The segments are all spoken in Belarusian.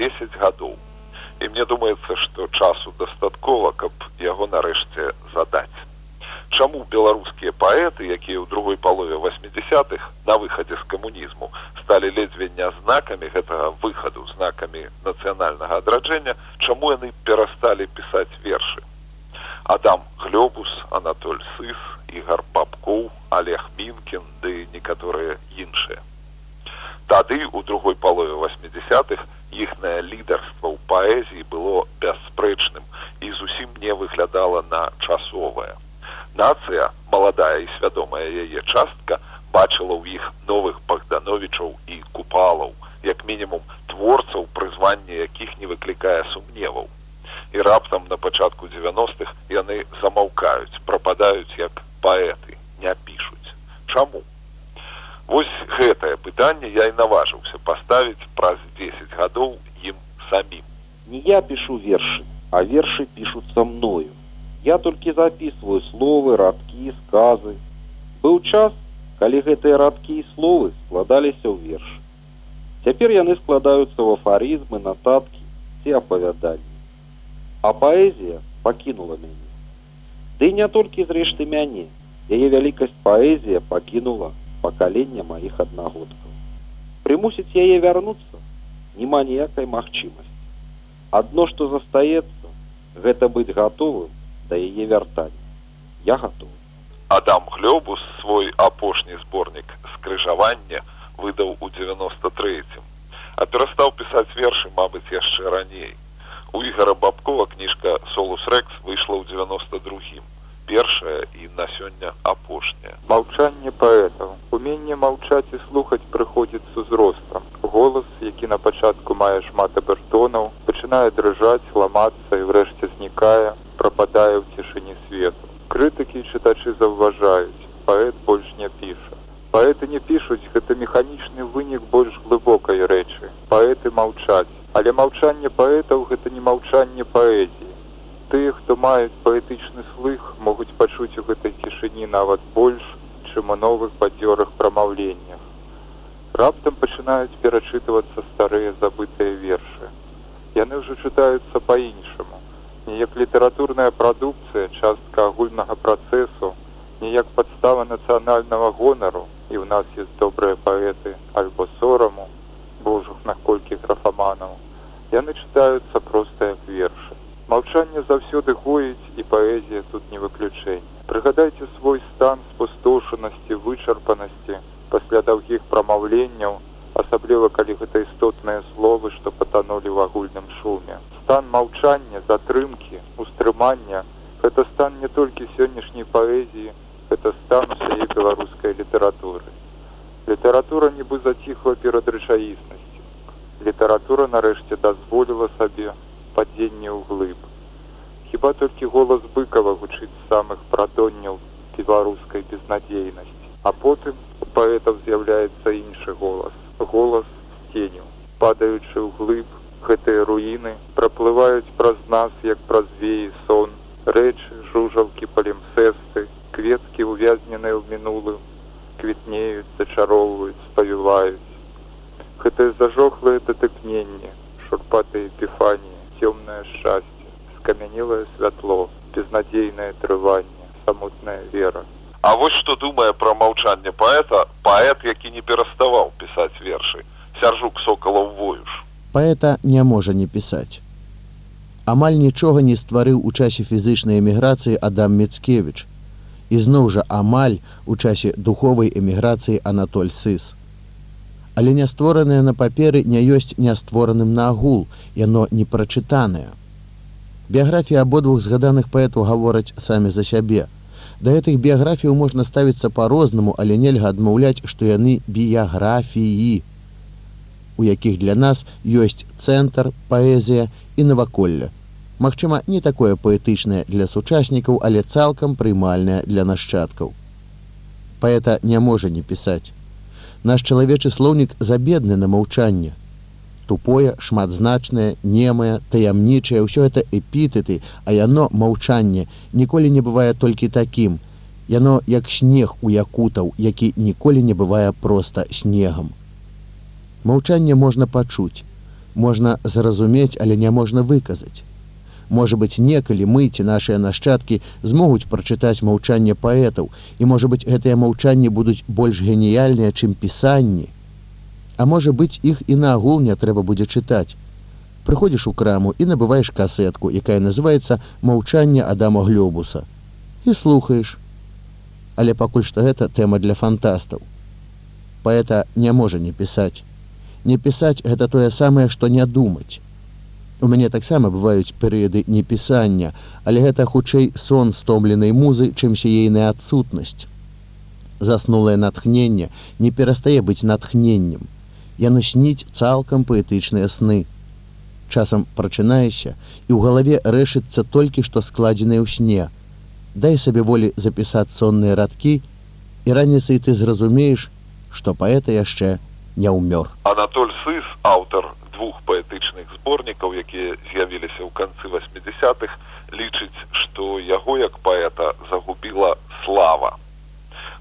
10 гадоў. І мне думаецца што часу дастаткова каб яго нарэшце задаць. Чаму беларускія паэты якія ў другой палове 80-х на выхадзе з камунізму сталі ледзьве не знакамі гэтага выхаду знакамі нацыянальнага адраджэння чаму яны перасталі пісаць вершы? Адам глёбус анатоль сыс ігар бабкоў олег мінкін ды некаторыя іншыя. Тады у другой палове 80-х іхнае лідарства ў паэзіі было бясспрэчным і зусім не выглядала на часовае. Нацыя, маладая і свядомая яе частка бачыла ў іх новых богдановичаў і купалаў, як мінімум творцаў прызвання якіх не выклікае сумневаў. І раптам на пачатку 90-х яны замаўкаюць, прападаюць як паэты, не пішуць. Чаму? Вось гэтае пытанне я і наважыўся паставіць праз 10 гадоў ім самім. Не я пішу вершы, а вершы пішуцца мною. Я толькі записываю словы, радкі, сказы. Быў час, калі гэтыя радкі і словы складаліся ў верш. Цяпер яны складаюцца ў афарызмы, нататкі ці апавяданні. А паэзія пакінула мяне. Ды не толькі зрэшты мяне, яе вялікасць паэзія пакінула пакалення маіх аднагодкаў. Прымусіць яе вярнуцца няма ніякай магчымасці. Адно, што застаецца, гэта быць гатовым да яе вяртання. Я гатов. Адам Глёбус свой апошні зборнік скрыжавання выдаў у 93, а перастаў пісаць вершы, мабыць, яшчэ раней. У ігара бабкова кніжка Солус Рекс выйшла ў 92 Першая і на сёння апошняя. Маўчанне паэтаў. Уменне маўчаць і слухаць прыходзіць з узростам голас які на пачатку мае шмат абертонаў пачынае дрыжаць ламацца і врэшце знікае прападае ў цішыні свету. Крытыкі чытачы заўважаюць паэт больш не піша. Паэты не пішуць гэта механічны вынік больш глыбокай рэчы. Паэты маўчаць. Але маўчанне паэтаў гэта не маўчанне паэзіі тыя хто маюць паэтычны слых могуць пачуць у гэтай цішыні нават больш чым у новых бадзёрах прамаўленнях. Раптам пачынаюць перачытвацца старыя забытыя вершы. Яны ўжо чытаюцца по-іншаму неяк літаратурная прадукцыя частка агульнага працэсу неяк падстава нацыянальнага гонару і ў нас ёсць добрыя паэты альбо сораму божух наколькі графаманаў яны чытаюцца проста як вершы Маўчанне заўсёды гоіць і паэзія тут не выключэнне. Прыгадайце свой стан спустошанасці, вычарпанасці пасля даўгіх прамаўленняў, асабліва калі гэта істотныя словы, што патанулі ў агульным шуме. Стан маўчання, затрымкі, устрымання гэта стан не толькі сённяшняй паэзіі, гэта стан усяе беларускай літаратуры. Літаратура нібы заціхла перад рэчаіснасцю. Літаратура нарэшце дазволіла сабе падзенне ў глыб. Хіба толькі голас быкава гучыць самых прадонняў беларускай безнадзейнасці. А потым у паэтаў з'яўляецца іншы голас, голас сценю. Падаючы ў глыб гэтыя руіны праплываюць праз нас як праз веі сон, рэчы, жужалкі палімсесты, кветкі увязненыя ў мінулым, квітнеюць, зачароўваюць, спавіваюць. Гэтае зажохлае датыкненне, шурпатыя эпіфаніі, цёмнае шчасце, скамянілае святло, безнадзейнае трыванне, самотная вера. А вось што думае пра маўчанне паэта, паэт, які не пераставаў пісаць вершы, сяржук сокалаў воюш. Паэта не можа не пісаць. Амаль нічога не стварыў у часе фізычнай эміграцыі Адам Мецкевич. І зноў жа амаль у часе духовай эміграцыі Анатоль Сыс але не створанае на паперы не ёсць няствораным на агул яно не прачытанае біяграфія абодвух згаданых паэтаў гавораць самі за сябе Да гэтых біяграфіяў можна ставіцца па-рознаму, але нельга адмаўляць, што яны біяграфіі, у якіх для нас ёсць цэнтр, паэзія і наваколле. Магчыма, не такое паэтычнае для сучаснікаў, але цалкам прымальнае для нашчадкаў. Паэта не можа не пісаць. Наш чалавечы слоўнік забедны на маўчанне. Тупое шматзначнае немае таямнічае ўсё это эпітэты а яно маўчанне ніколі не бывае толькі такім. Яно як снег у якутаў які ніколі не бывае проста снегам. Маўчанне можна пачуць можна зразумець але не можна выказаць можа быть некалі мыці нашыя нашчадкі змогуць прачытаць маўчанне паэтаў і можа быть гэтыя маўчанні будуць больш геніяльныя чым пісанні А можа быць іх і наогул не трэба будзе чытаць. Прыходзіш у краму і набываеш касетку, якая называецца маўчанне Адама глёбуса і слухаеш. Але пакуль што гэта тэма для фантастаў. Паэта не можа не пісаць. Не пісаць гэта тое самае, што не думаць. У мяне таксама бываюць перыяды непісання, але гэта хутчэй сон стомленай музы, чымся ейная адсутнасць. Заснулае натхненне не перастае быць натхненнем яно сніць цалкам паэтычныя сны. Часам прачынаешся і ў галаве рэшыцца толькі што складзеныя ў сне. Дай сабе волі запісаць сонныя радкі і раніцай ты зразумееш, што паэта яшчэ не ўмёр. Анатоль сыс аўтар двух паэтычных зборнікаў, якія з'явіліся ў канцы 80-х, лічыць, што яго як паэта загубіла слава.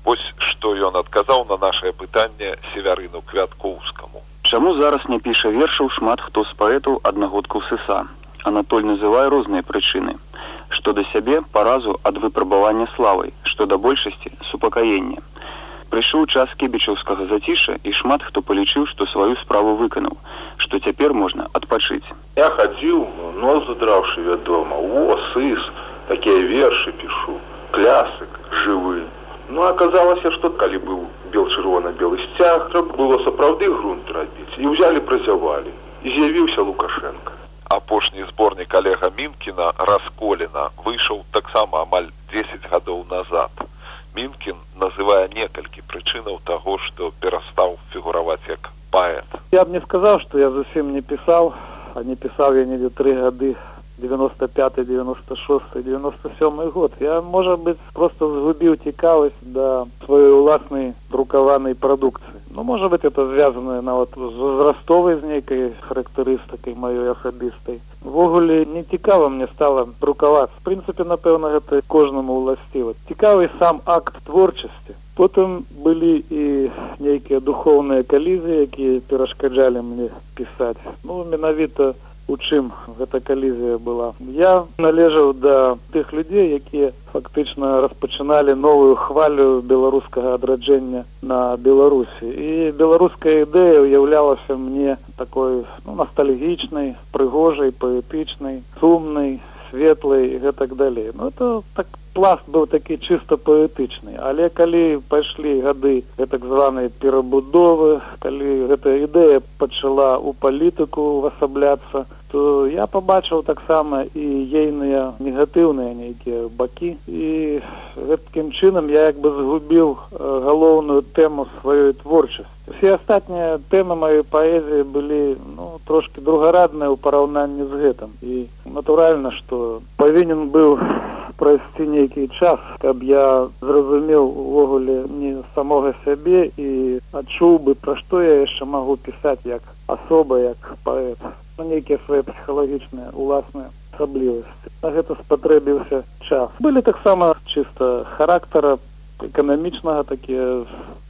Вось што ён адказаў на нашае пытанне севярыну квяткоўскаму. Чаму зараз не піша вершаў шмат хто з паэтаў аднагодкаў сыса. Анатоль называе розныя прычыны. Што да сябе паразу ад выпрабавання славай, што да большасці супакаення. Прыйшоў час кебічаўскага заціша і шмат хто палічыў, што сваю справу выканаў, што цяпер можна адпачыць. Я хадзіў, нос задраўшы вядома, о сыс, такія вершы пішу, клясык жывы, Ну аказалася, што калі быў бел чырвона-белы сцяг, трэба было сапраўды грунт рабіць і ўзялі празявалі і з'явіўся лукашенко. Апошні зборнік алега мінкіна расколена выйшаў таксама амаль 10 гадоў назад. Мінкін называе некалькі прычынаў таго, што перастаў фігураваць як паэт. Я б не сказаў, што я зусім не пісаў, а не пісаў я недзе тры гады 95 96 97 год. Я можа быть просто згубіў цікавасць да сваёй уласнай друкаванай прадукцыі ну можа быть это звязанное нават з возрастовай з нейкай характарыстыкай маёй асабістай ввогуле не цікава мне стала друкаваць в прынцыпе напэўна гэта кожнаму ўласціва цікавы сам акт творчасці потым былі і нейкія духовныя калізы якія перашкаджалі мне пісаць. Ну менавіта у чым гэта калізія была. Я належаў да тых людзей якія фактычна распачыналі новую хвалю беларускага адраджэння на беларусі. І беларуская ідэя уяўлялася мне такой ну, ностальгічнай прыгожай паэтычнай сумнай светлай і гэтак далей. Ну это так пласт быў такі чыста паэтычны але калі пайшлі гады гэтак званай перабудовы калі гэтая ідэя пачала ў палітыку увасабляцца то я пабачыў таксама і ейныя негатыўныя нейкія бакі і гэткім чынам я як бы згубіў галоўную тэму сваёй творчасці все астатнія тэмы маёй паэзіі былі ну трошки другарадныя ў параўнанні з гэтым і натуральна што павінен быў прайсці нейкі час каб я зразумеў увогуле не самога сябе і адчуў бы пра што я яшчэ магу пісаць як асоба як паэт ну, нейкія свае псіхалагічныя уласныя асаблівасці на гэта спатрэбіўся час. Былі таксама чыста характара эканамічнага такія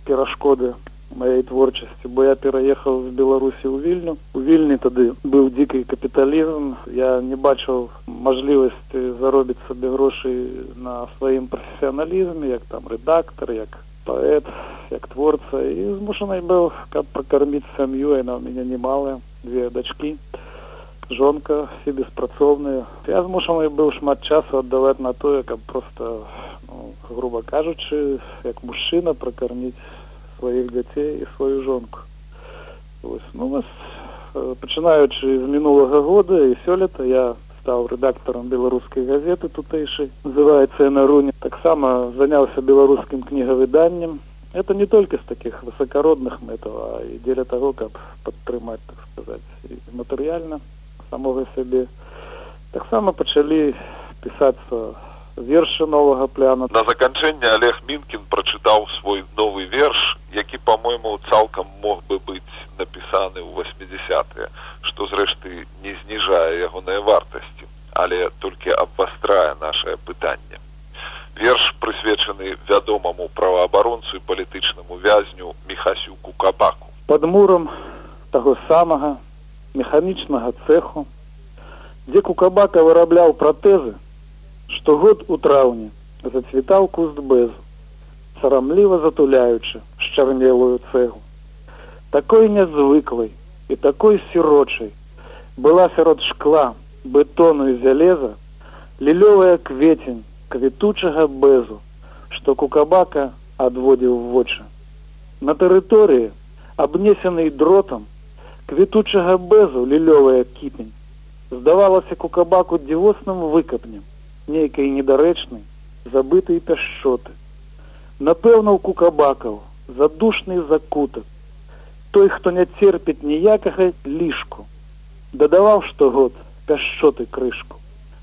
перашкоды моей творчасці бо я пераехаў з беларусі ў вільню у вільні тады быў дзікай капіталізм я не бачыў мажлівасці заробіць сабе грошай на сваім прафесіяналізме як там рэдактор як паэт як творца. І змушанай быў каб пракарміць сям'ю яна у мяне немалая две дачки жонка все беспрацоўныя я змушаны быў шмат часу аддаваць на тое каб просто ну, грубо кажучы як мужчына пракарміць сваіх дзяцей і сваю жонку. Ось, ну вас пачынаючы з мінулага года і сёлета я стаў рэдактарам беларускай газеты тутэйшай называется на руне таксама заняўся беларускім кнігавыданнем это не толькі з таких высокородных мэтаў а і дзеля таго каб падтрымаць так сказаць матэрыяльна самога сябе таксама пачалі пісацца вершы новага пляна На заканчэнне Олег Мінкін прачытаў свой новы верш, які па-мойму цалкам мог бы быць напісаны ў 80-е, што зрэшты не зніжае ягоныя вартасці, але толькі абвастрае нашае пытанне. Верш прысвечаны вядомаму праваабаронцу і палітычнаму вязню Мехасюку Кабаку. под мурам таго самага механічнага цеху дзе кукабака вырабляў пратэзы штогод у траўні зацвітаў куст бэзу сарамліва затуляючы шчарнелую цэгу такой нязвыклай і такой сірочай была сярод шкла бетону і залеза лілёвая кветень квітучага бэзу што кукабака адводзіў вочы. На тэрыторыі абнесенай дротам квітучага бэзу лілёвая кіпень здавалася кукабаку дзівосным выкапнем нейкай недарэчнай забытай пяшчоты напэўна у кукабакаў задушны закутак той хто не церпіць ніякага лішку дадаваў штогод пяшчоты крышку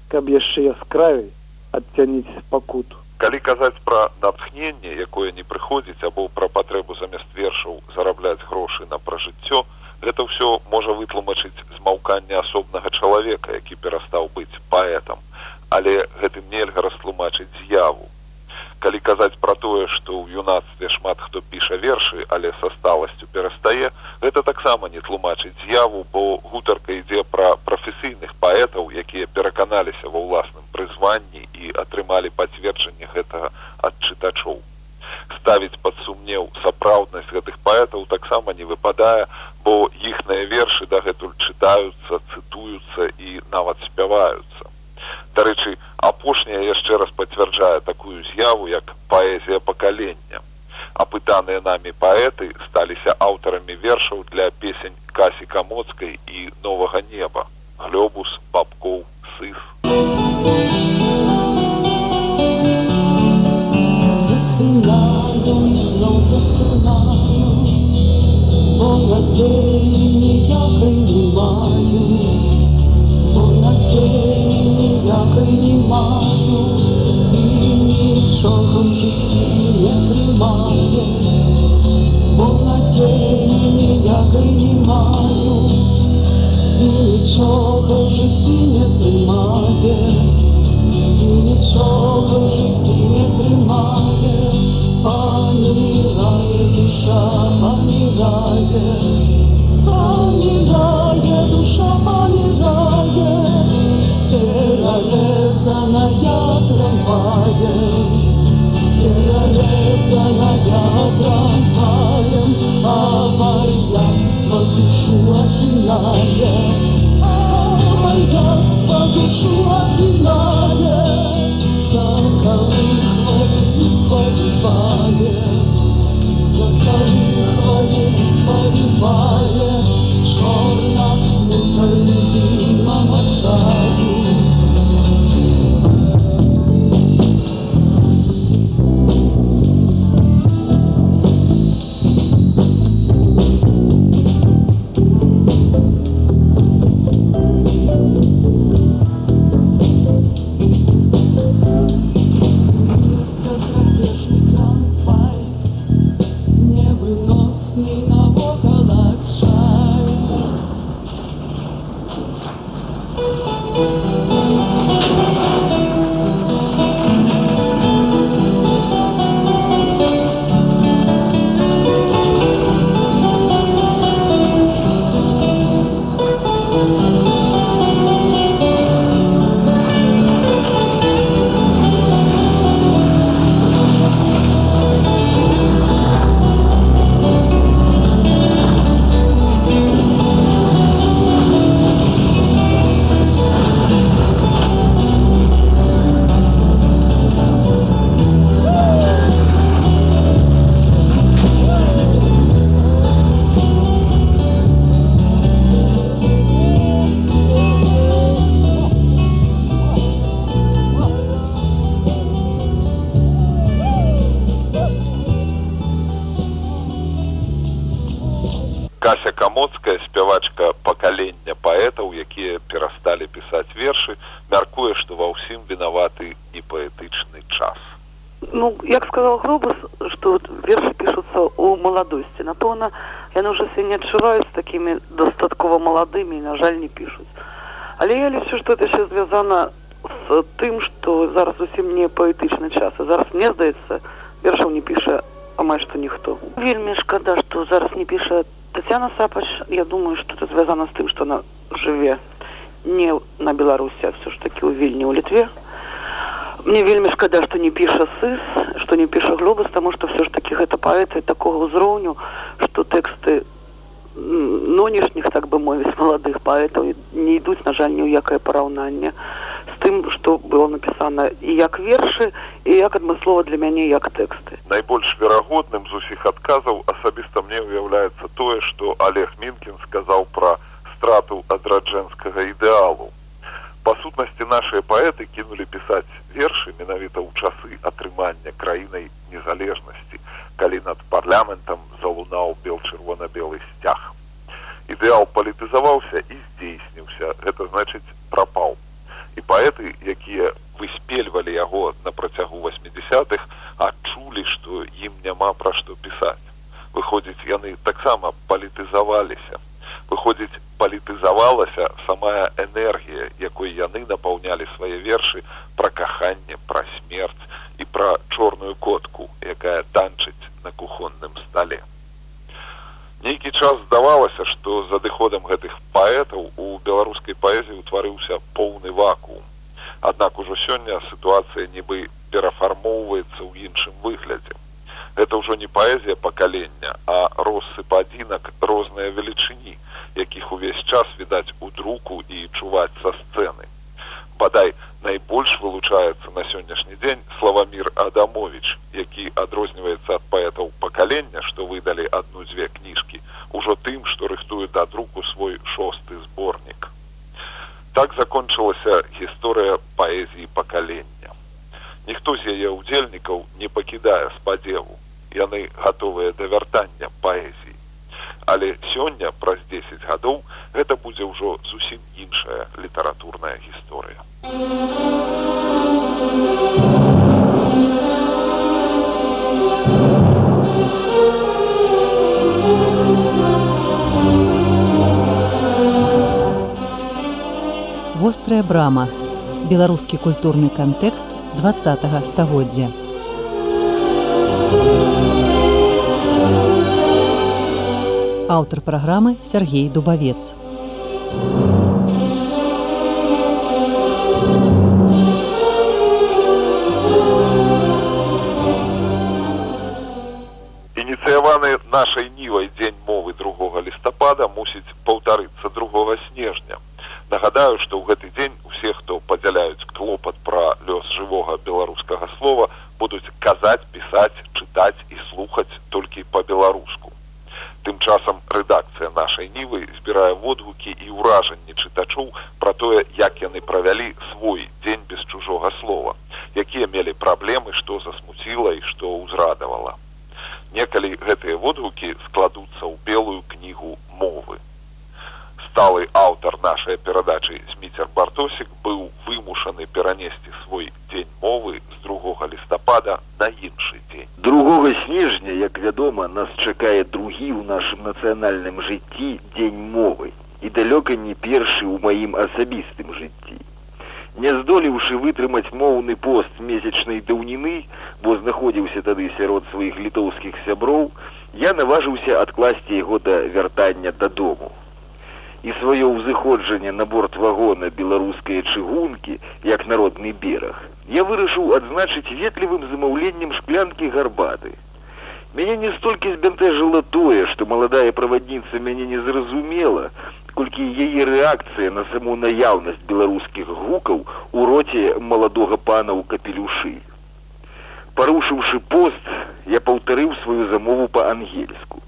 каб яшчэ яскравей адцяніць пакуту. Калі казаць пра натхненне, якое не прыходзіць або пра патрэбу замест вершаў зарабляць грошы на пражыццё, гэта ўсё можа вытлумачыць змаўканне асобнага чалавека, які перастаў быць паэтам, але гэтым нельга растлумачыць з'яву. Калі казаць пра тое, што ў юнацтве шмат хто піша вершы, але са сталасцю перастае, гэта таксама не тлумачыць з'яву, бо гутарка ідзе пра прафесійных паэтаў, якія пераканаліся ва ўласным прызванні Апытаныя намі паэты сталіся аўтарамі вершаў для песень Касі Камоцкай і новага неба. Глёбус, бабкоў, сыс. Засинаю і знов засинаю, бо надії ніякої не маю, бо надії ніякої не маю, і нічого в житті не тримає, нічого в житті не тримає. І нічого в житті не тримає, пам'ятає душа, пам'ятає, Кася Камоцкая, спявачка пакалення паэтаў, якія перасталі пісаць вершы, мяркуе, што ва ўсім вінаваты і паэтычны час. Ну, як сказал Гробус, что верши пишутся у молодости. Напевно, яны уже себя не адчуваюць такими достатково молодыми и, на жаль, не пишут. Але я лічу, что это ще звязано з тим, що зараз зовсім не поетичний час. І зараз, мені здається, вершів не пише амаль що ніхто. Вельми шкода, що зараз не пише Тетяна Сапач. Я думаю, що це зв'язано з тим, що вона живе не на Беларусі, а все ж таки у Вільні, у Литве. Мне вельмі шкада, што не піша сыс, што не піша глобус, таму што все ж таки гэта паэты такога ўзроўню, што тэксты нонешніх, так бы мовіць, маладых паэтаў не ідуць, на жаль, ні ў якае параўнанне з тым, што было напісана і як вершы, і як адмыслова для мяне як тэксты. Найбольш верагодным з усіх адказаў асабіста мне ўяўляецца тое, што Олег Мінкін сказаў пра страту адраджэнскага ідэалу. Па сутнасці нашыя паэты кінулі пісаць вершы менавіта ў часы атрымання краінай незалежнасці, калі над парламентам залунаў бел-чырвона-белы сцяг. Ідэал палітызаваўся і здзейсніўся, гэта значыць прапаў. Паэты, якія выспельвалі яго на працягу 80-х, адчулі, што ім няма пра што пісаць. Выходзіць, яны таксама палітызаваліся. Выходзіць, палітызавалася самая энергія, якой яны напаўнялі свае вершы пра каханне, пра смерць і пра чорную котку, якая танчыць на кухонным стале. Нейкі час здавалася, што з адыходам гэтых паэтаў у беларускай паэзіі ўтварыўся поўны вакуум. Аднак ужо сёння сітуацыя нібы перафармоўваецца ў іншым выглядзе. Гэта ўжо не паэзія пакалення, а россып адзінак розныя Вострая брама. Беларускі культурны кантэкст 20 стагоддзя. Аўтар праграмы Сергей Дубавец. Ініцыяваны нашай нівай дзень мовы другога лістапада мусіць снежня. Нагадаю, што ў гэты дзень усе, хто падзяляюць клопат пра лёс жывога беларускага слова, будуць казаць, пісаць, чытаць і слухаць толькі па-беларуску. Тым часам рэдакцыя нашай нівы збірае водгукі і ўражанні чытачоў пра тое, як яны правялі свой дзень без чужога слова, якія мелі праблемы, што засмуціла і што ўзрадавала. Некалі гэтыя водгукі складуцца ў белую кнігу мовы. Сталы аўтар нашай перадачы Зміцер Бартосік быў вымушаны перанесці свой дзень мовы з другога лістапада на іншы дзень. Другога снежня, як вядома, нас чакае другі ў нашым нацыянальным жыцці дзень мовы і далёка не першы ў маім асабістым жыцці. Не здолеўшы вытрымаць моўны пост месячнай даўніны, бо знаходзіўся тады сярод сваіх літоўскіх сяброў, я наважыўся адкласці яго да вяртання дадому. І сваё ўзыходжанне на борт вагона беларускай чыгункі, як народны бераг, я вырашыў адзначыць ветлівым замаўленнем шклянкі гарбаты. Мяне не столькі збянтэжыла тое, што маладая правадніца мяне не зразумела, колькі яе рэакцыя на саму наяўнасць беларускіх гукаў у роце маладога пана ў капелюшы. Парушыўшы пост, я паўтарыў сваю замову па-ангельску.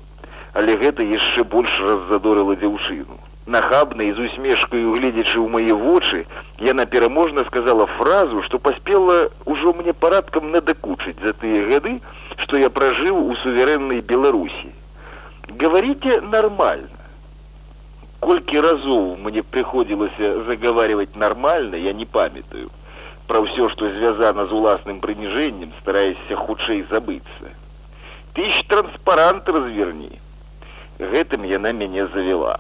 Але гэта яшчэ больш раззадорыла дзяўчыну. Нахабна і з усмешкаю гледзячы ў мае вочы, яна пераможна сказала фразу, што паспела ўжо мне парадкам надакучыць за тыя гады, што я пражыў у суверэннай Беларусі. Говорите нормально. Колькі разоў мне прыходзілася заговаривать нормально, я не памятаю. Про все, что звязано з уласным прыніжэннем, стараяся хутчэй забыцца. Ты ж транспарант разверни. Гэтым яна мяне завела.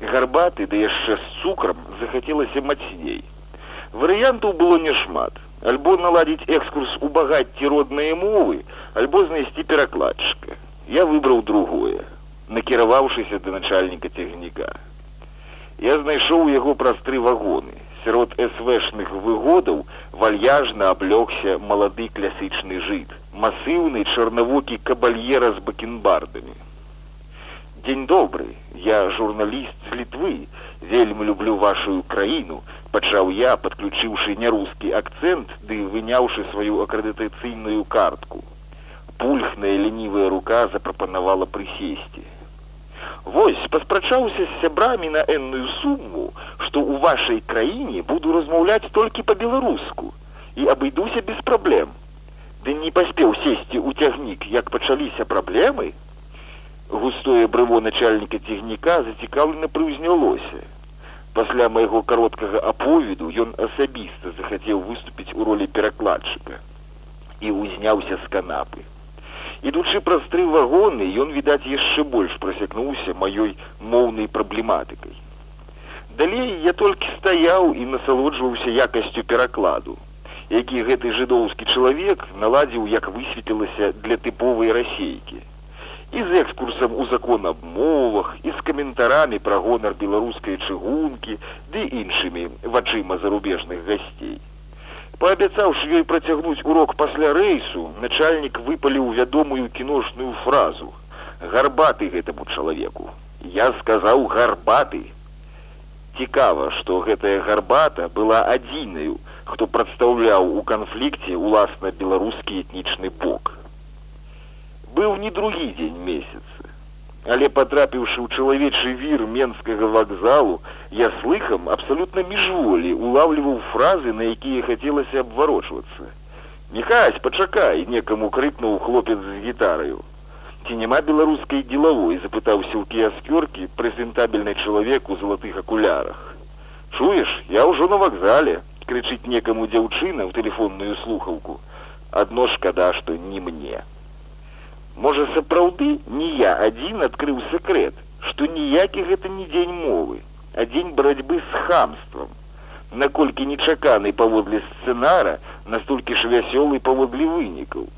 Гарбаты, да яшчэ з цукрам захацелася мацней. Варыянтаў было няшмат. Альбо наладзіць экскурс у багацці родныя мовы, альбо знайсці перакладчыка. Я выбраў другое, накіраваўшыся да начальніка цягніка. Я знайшоў яго праз тры вагоны. Сярод СВшных выгодаў вальяжна аблёгся малады класычны жыт, масыўны чарнавокі кабальера з бакенбардамі. Дзень добры, я журналіст з літвы, вельмі люблю вашу краіну, пачаў я, падключыўшы нярускі акцэнт ды выняўшы сваю акрэдытацыйную картку. Пульхная лінівая рука запрапанавала прысесці. Вось паспрачаўся з сябрамі на энную сумму, што ў вашай краіне буду размаўляць толькі па-беларуску і абыдуся без праблем. Ды не паспеў сесці ў цягнік, як пачаліся праблемы, густое брыво начальніка цягніка зацікаўлена прыўзнялося. Пасля майго кароткага аповеду ён асабіста захацеў выступіць у ролі перакладчыка і ўзняўся з канапы. Ідучы праз тры вагоны, ён, відаць, яшчэ больш прасякнуўся маёй моўнай праблематыкай. Далей я толькі стаяў і насалоджваўся якасцю перакладу, які гэты жыдоўскі чалавек наладзіў, як высветлілася для тыповай расейкі і з экскурсам у закон аб мовах і з каментарамі пра гонар беларускай чыгункі ды іншымі вачыма зарубежных гасцей. Паабяцаўшы ёй працягнуць урок пасля рэйсу, начальнік выпаліў вядомую кіношную фразу: гарбаты гэтаму чалавеку. Я сказаў гарбаты. Цікава, што гэтая гарбата была адзінаю, хто прадстаўляў у канфлікце уласна беларускі этнічны бок быў не другі дзень месяца. Але патрапіўшы ў чалавечы вір менскага вакзалу, я слыхам абсалютна міжволі улавліваў фразы, на якія хацелася абварочвацца. Міхась, пачакай, некаму крыкнуў хлопец з гітараю. Ці няма беларускай дзелавой, запытаўся ў кіяскёркі прэзентабельны чалавек у залатых акулярах. Чуеш, я ўжо на вакзале, крычыць некаму дзяўчына ў тэлефонную слухаўку. Адно шкада, што не мне. Можа, сапраўды не я адзін адкрыў сакрэт, што ніякі гэта не дзень мовы, а дзень барацьбы з хамствам. Наколькі нечаканы паводле сцэнара, настолькі ж вясёлы паводле вынікаў.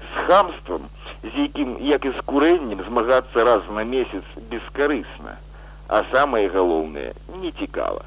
З хамствам, з якім, як і з курэннем змагацца раз на месяц бескарысна, а самае галоўнае не цікава.